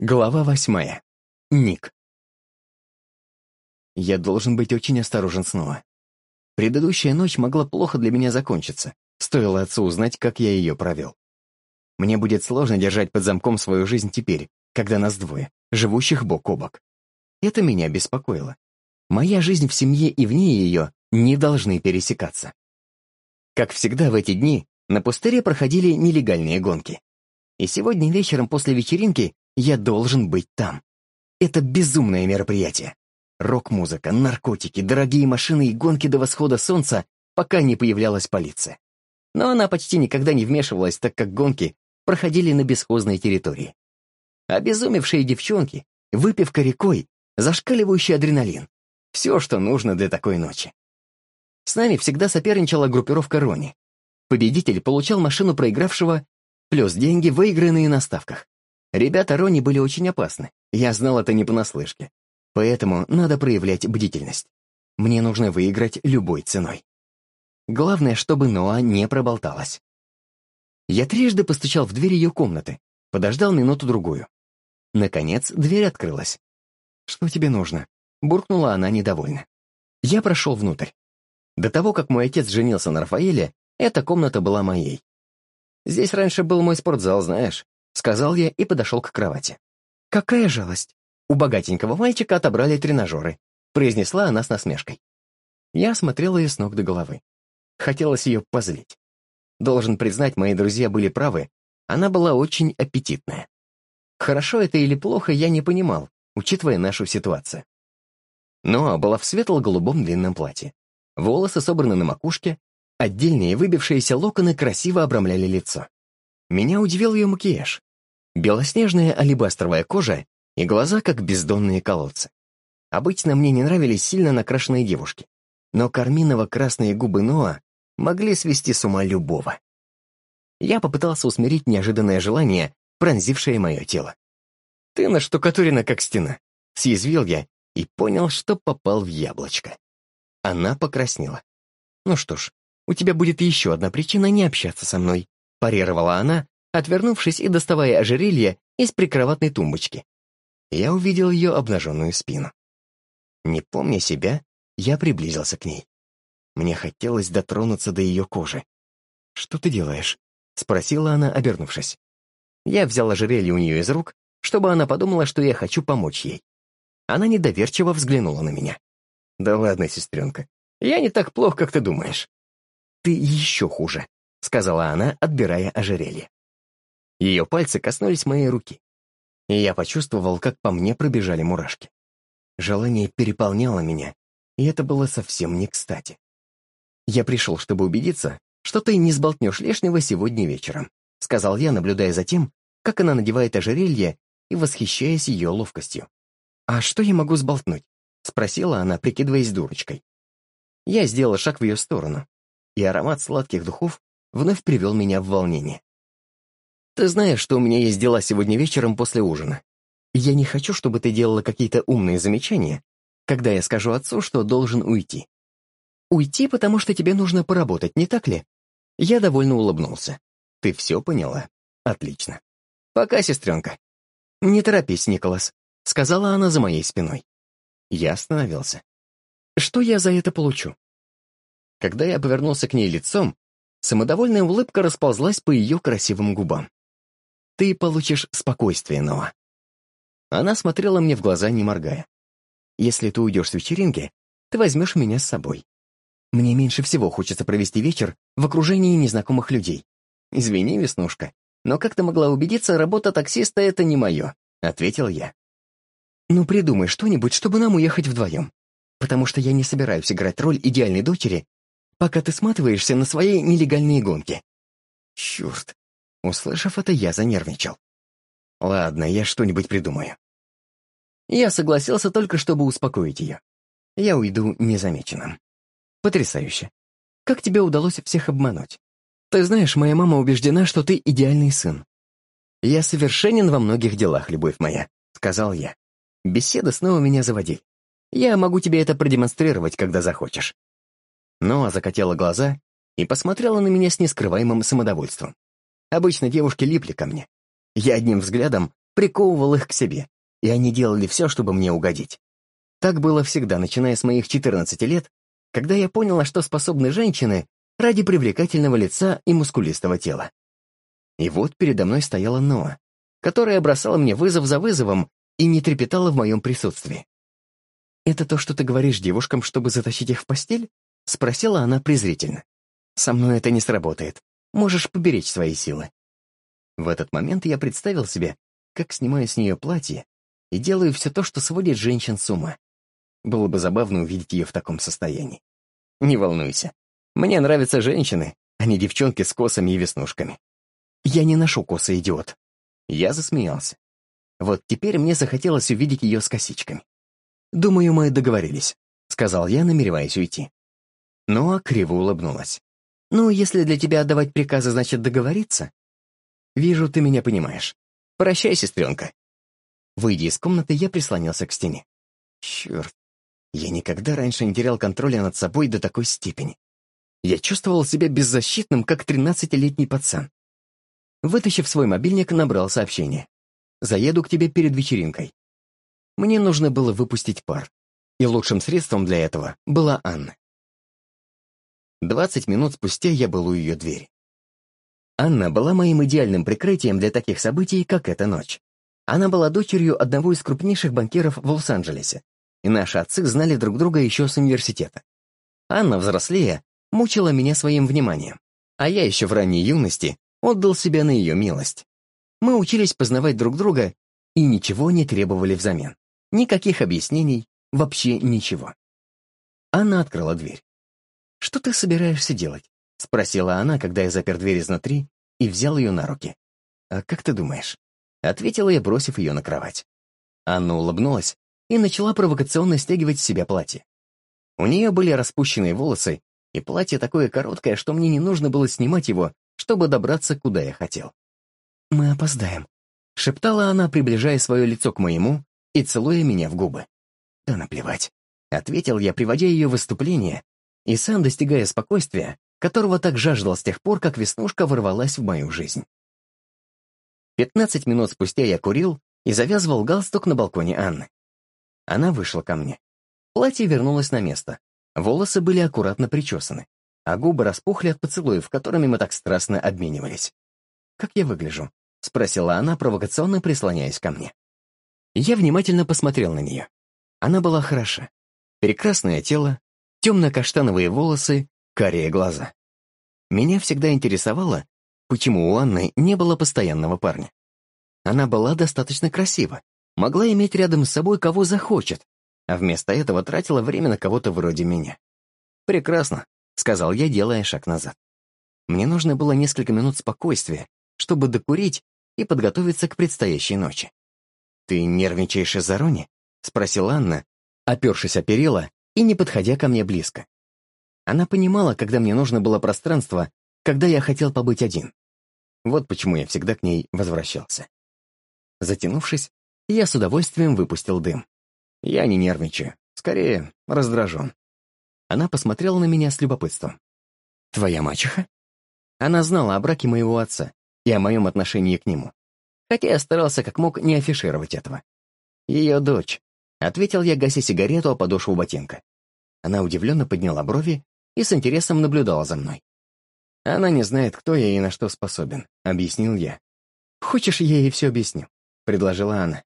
Глава восьмая. Ник. Я должен быть очень осторожен снова. Предыдущая ночь могла плохо для меня закончиться. Стоило отцу узнать, как я ее провел. Мне будет сложно держать под замком свою жизнь теперь, когда нас двое, живущих бок о бок. Это меня беспокоило. Моя жизнь в семье и вне ее не должны пересекаться. Как всегда в эти дни, на пустыре проходили нелегальные гонки. И сегодня вечером после вечеринки я должен быть там. Это безумное мероприятие. Рок-музыка, наркотики, дорогие машины и гонки до восхода солнца, пока не появлялась полиция. Но она почти никогда не вмешивалась, так как гонки проходили на бесхозной территории. Обезумевшие девчонки, выпивка рекой, зашкаливающий адреналин. Все, что нужно для такой ночи. С нами всегда соперничала группировка Рони. Победитель получал машину проигравшего плюс деньги, выигранные на ставках. Ребята Рони были очень опасны. Я знал это не понаслышке. Поэтому надо проявлять бдительность. Мне нужно выиграть любой ценой. Главное, чтобы Ноа не проболталась. Я трижды постучал в дверь ее комнаты, подождал минуту-другую. Наконец, дверь открылась. «Что тебе нужно?» — буркнула она недовольно. Я прошел внутрь. До того, как мой отец женился на Рафаэле, эта комната была моей. Здесь раньше был мой спортзал, знаешь. Сказал я и подошел к кровати. «Какая жалость! У богатенького мальчика отобрали тренажеры», произнесла она с насмешкой. Я осмотрел ее с ног до головы. Хотелось ее позлить. Должен признать, мои друзья были правы, она была очень аппетитная. Хорошо это или плохо, я не понимал, учитывая нашу ситуацию. Ноа была в светло-голубом длинном платье. Волосы собраны на макушке, отдельные выбившиеся локоны красиво обрамляли лицо. Меня удивил ее макияж. Белоснежная алебастровая кожа и глаза, как бездонные колодцы. Обычно мне не нравились сильно накрашенные девушки, но карминово-красные губы Ноа могли свести с ума любого. Я попытался усмирить неожиданное желание, пронзившее мое тело. «Ты наштукатурена, как стена», — съязвил я и понял, что попал в яблочко. Она покраснела. «Ну что ж, у тебя будет еще одна причина не общаться со мной», — парировала она, отвернувшись и доставая ожерелье из прикроватной тумбочки. Я увидел ее обнаженную спину. Не помня себя, я приблизился к ней. Мне хотелось дотронуться до ее кожи. «Что ты делаешь?» — спросила она, обернувшись. Я взял ожерелье у нее из рук, чтобы она подумала, что я хочу помочь ей. Она недоверчиво взглянула на меня. «Да ладно, сестренка, я не так плох, как ты думаешь». «Ты еще хуже», — сказала она, отбирая ожерелье. Ее пальцы коснулись моей руки. И я почувствовал, как по мне пробежали мурашки. Желание переполняло меня, и это было совсем не кстати. «Я пришел, чтобы убедиться, что ты не сболтнешь лишнего сегодня вечером», сказал я, наблюдая за тем, как она надевает ожерелье и восхищаясь ее ловкостью. «А что я могу сболтнуть?» спросила она, прикидываясь дурочкой. Я сделал шаг в ее сторону, и аромат сладких духов вновь привел меня в волнение. Ты знаешь, что у меня есть дела сегодня вечером после ужина. Я не хочу, чтобы ты делала какие-то умные замечания, когда я скажу отцу, что должен уйти. Уйти, потому что тебе нужно поработать, не так ли? Я довольно улыбнулся. Ты все поняла? Отлично. Пока, сестренка. Не торопись, Николас, сказала она за моей спиной. Я остановился. Что я за это получу? Когда я повернулся к ней лицом, самодовольная улыбка расползлась по ее красивым губам. Ты получишь спокойствие, Ноа. Она смотрела мне в глаза, не моргая. Если ты уйдешь с вечеринки, ты возьмешь меня с собой. Мне меньше всего хочется провести вечер в окружении незнакомых людей. Извини, Веснушка, но как ты могла убедиться, работа таксиста — это не мое, — ответил я. Ну, придумай что-нибудь, чтобы нам уехать вдвоем. Потому что я не собираюсь играть роль идеальной дочери, пока ты сматываешься на свои нелегальные гонки. Черт, Услышав это, я занервничал. Ладно, я что-нибудь придумаю. Я согласился только, чтобы успокоить ее. Я уйду незамеченным. Потрясающе. Как тебе удалось всех обмануть? Ты знаешь, моя мама убеждена, что ты идеальный сын. Я совершенен во многих делах, любовь моя, сказал я. Беседы снова меня заводили. Я могу тебе это продемонстрировать, когда захочешь. Ноа закатила глаза и посмотрела на меня с нескрываемым самодовольством. Обычно девушки липли ко мне. Я одним взглядом приковывал их к себе, и они делали все, чтобы мне угодить. Так было всегда, начиная с моих 14 лет, когда я понял, что способны женщины ради привлекательного лица и мускулистого тела. И вот передо мной стояла Ноа, которая бросала мне вызов за вызовом и не трепетала в моем присутствии. «Это то, что ты говоришь девушкам, чтобы затащить их в постель?» — спросила она презрительно. «Со мной это не сработает. Можешь поберечь свои силы». В этот момент я представил себе, как снимаю с нее платье и делаю все то, что сводит женщин с ума. Было бы забавно увидеть ее в таком состоянии. Не волнуйся. Мне нравятся женщины, а не девчонки с косами и веснушками. Я не ношу косы, идиот. Я засмеялся. Вот теперь мне захотелось увидеть ее с косичками. «Думаю, мы договорились», — сказал я, намереваясь уйти. Ну, а криво улыбнулась. «Ну, если для тебя отдавать приказы, значит договориться?» «Вижу, ты меня понимаешь. Прощай, сестренка». Выйдя из комнаты, я прислонился к стене. Черт, я никогда раньше не терял контроля над собой до такой степени. Я чувствовал себя беззащитным, как тринадцатилетний пацан. Вытащив свой мобильник, набрал сообщение. «Заеду к тебе перед вечеринкой». Мне нужно было выпустить пар, и лучшим средством для этого была Анна. Двадцать минут спустя я был у ее двери. Анна была моим идеальным прикрытием для таких событий, как эта ночь. Она была дочерью одного из крупнейших банкиров в Лос-Анджелесе, и наши отцы знали друг друга еще с университета. Анна, взрослея, мучила меня своим вниманием, а я еще в ранней юности отдал себя на ее милость. Мы учились познавать друг друга и ничего не требовали взамен. Никаких объяснений, вообще ничего. Анна открыла дверь. «Что ты собираешься делать?» — спросила она, когда я запер дверь изнутри и взял ее на руки. «А как ты думаешь?» — ответила я, бросив ее на кровать. Анна улыбнулась и начала провокационно стягивать с себя платье. У нее были распущенные волосы, и платье такое короткое, что мне не нужно было снимать его, чтобы добраться, куда я хотел. «Мы опоздаем», — шептала она, приближая свое лицо к моему и целуя меня в губы. «Да наплевать», — ответил я, приводя ее выступление, и сам достигая спокойствия, которого так жаждал с тех пор, как Веснушка ворвалась в мою жизнь. Пятнадцать минут спустя я курил и завязывал галстук на балконе Анны. Она вышла ко мне. Платье вернулось на место. Волосы были аккуратно причесаны, а губы распухли от поцелуев, которыми мы так страстно обменивались. «Как я выгляжу?» — спросила она, провокационно прислоняясь ко мне. Я внимательно посмотрел на нее. Она была хороша. Прекрасное тело, темно-каштановые волосы, карие глаза. Меня всегда интересовало, почему у Анны не было постоянного парня. Она была достаточно красива, могла иметь рядом с собой кого захочет, а вместо этого тратила время на кого-то вроде меня. «Прекрасно», — сказал я, делая шаг назад. Мне нужно было несколько минут спокойствия, чтобы докурить и подготовиться к предстоящей ночи. «Ты нервничаешь из-за Рони?» — спросила Анна, опершись о перила и не подходя ко мне близко. Она понимала, когда мне нужно было пространство, когда я хотел побыть один. Вот почему я всегда к ней возвращался. Затянувшись, я с удовольствием выпустил дым. Я не нервничаю, скорее раздражен. Она посмотрела на меня с любопытством. «Твоя мачеха?» Она знала о браке моего отца и о моем отношении к нему. Хотя я старался как мог не афишировать этого. «Ее дочь», — ответил я, гася сигарету о подошву ботинка. Она удивленно подняла брови и с интересом наблюдала за мной. «Она не знает, кто я и на что способен», — объяснил я. «Хочешь, я ей все объясню?» — предложила она.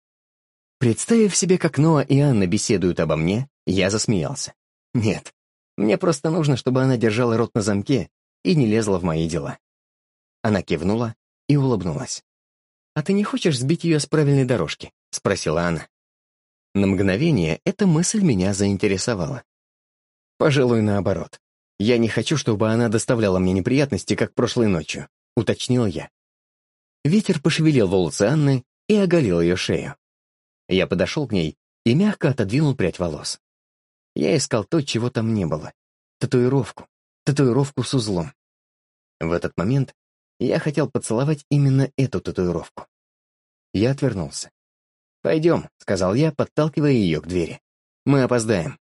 Представив себе, как Ноа и Анна беседуют обо мне, я засмеялся. Нет, мне просто нужно, чтобы она держала рот на замке и не лезла в мои дела. Она кивнула и улыбнулась. «А ты не хочешь сбить ее с правильной дорожки?» — спросила она. На мгновение эта мысль меня заинтересовала. «Пожалуй, наоборот. Я не хочу, чтобы она доставляла мне неприятности, как прошлой ночью», — уточнил я. Ветер пошевелил волосы Анны и оголил ее шею. Я подошел к ней и мягко отодвинул прядь волос. Я искал то, чего там не было. Татуировку. Татуировку с узлом. В этот момент я хотел поцеловать именно эту татуировку. Я отвернулся. «Пойдем», — сказал я, подталкивая ее к двери. «Мы опоздаем».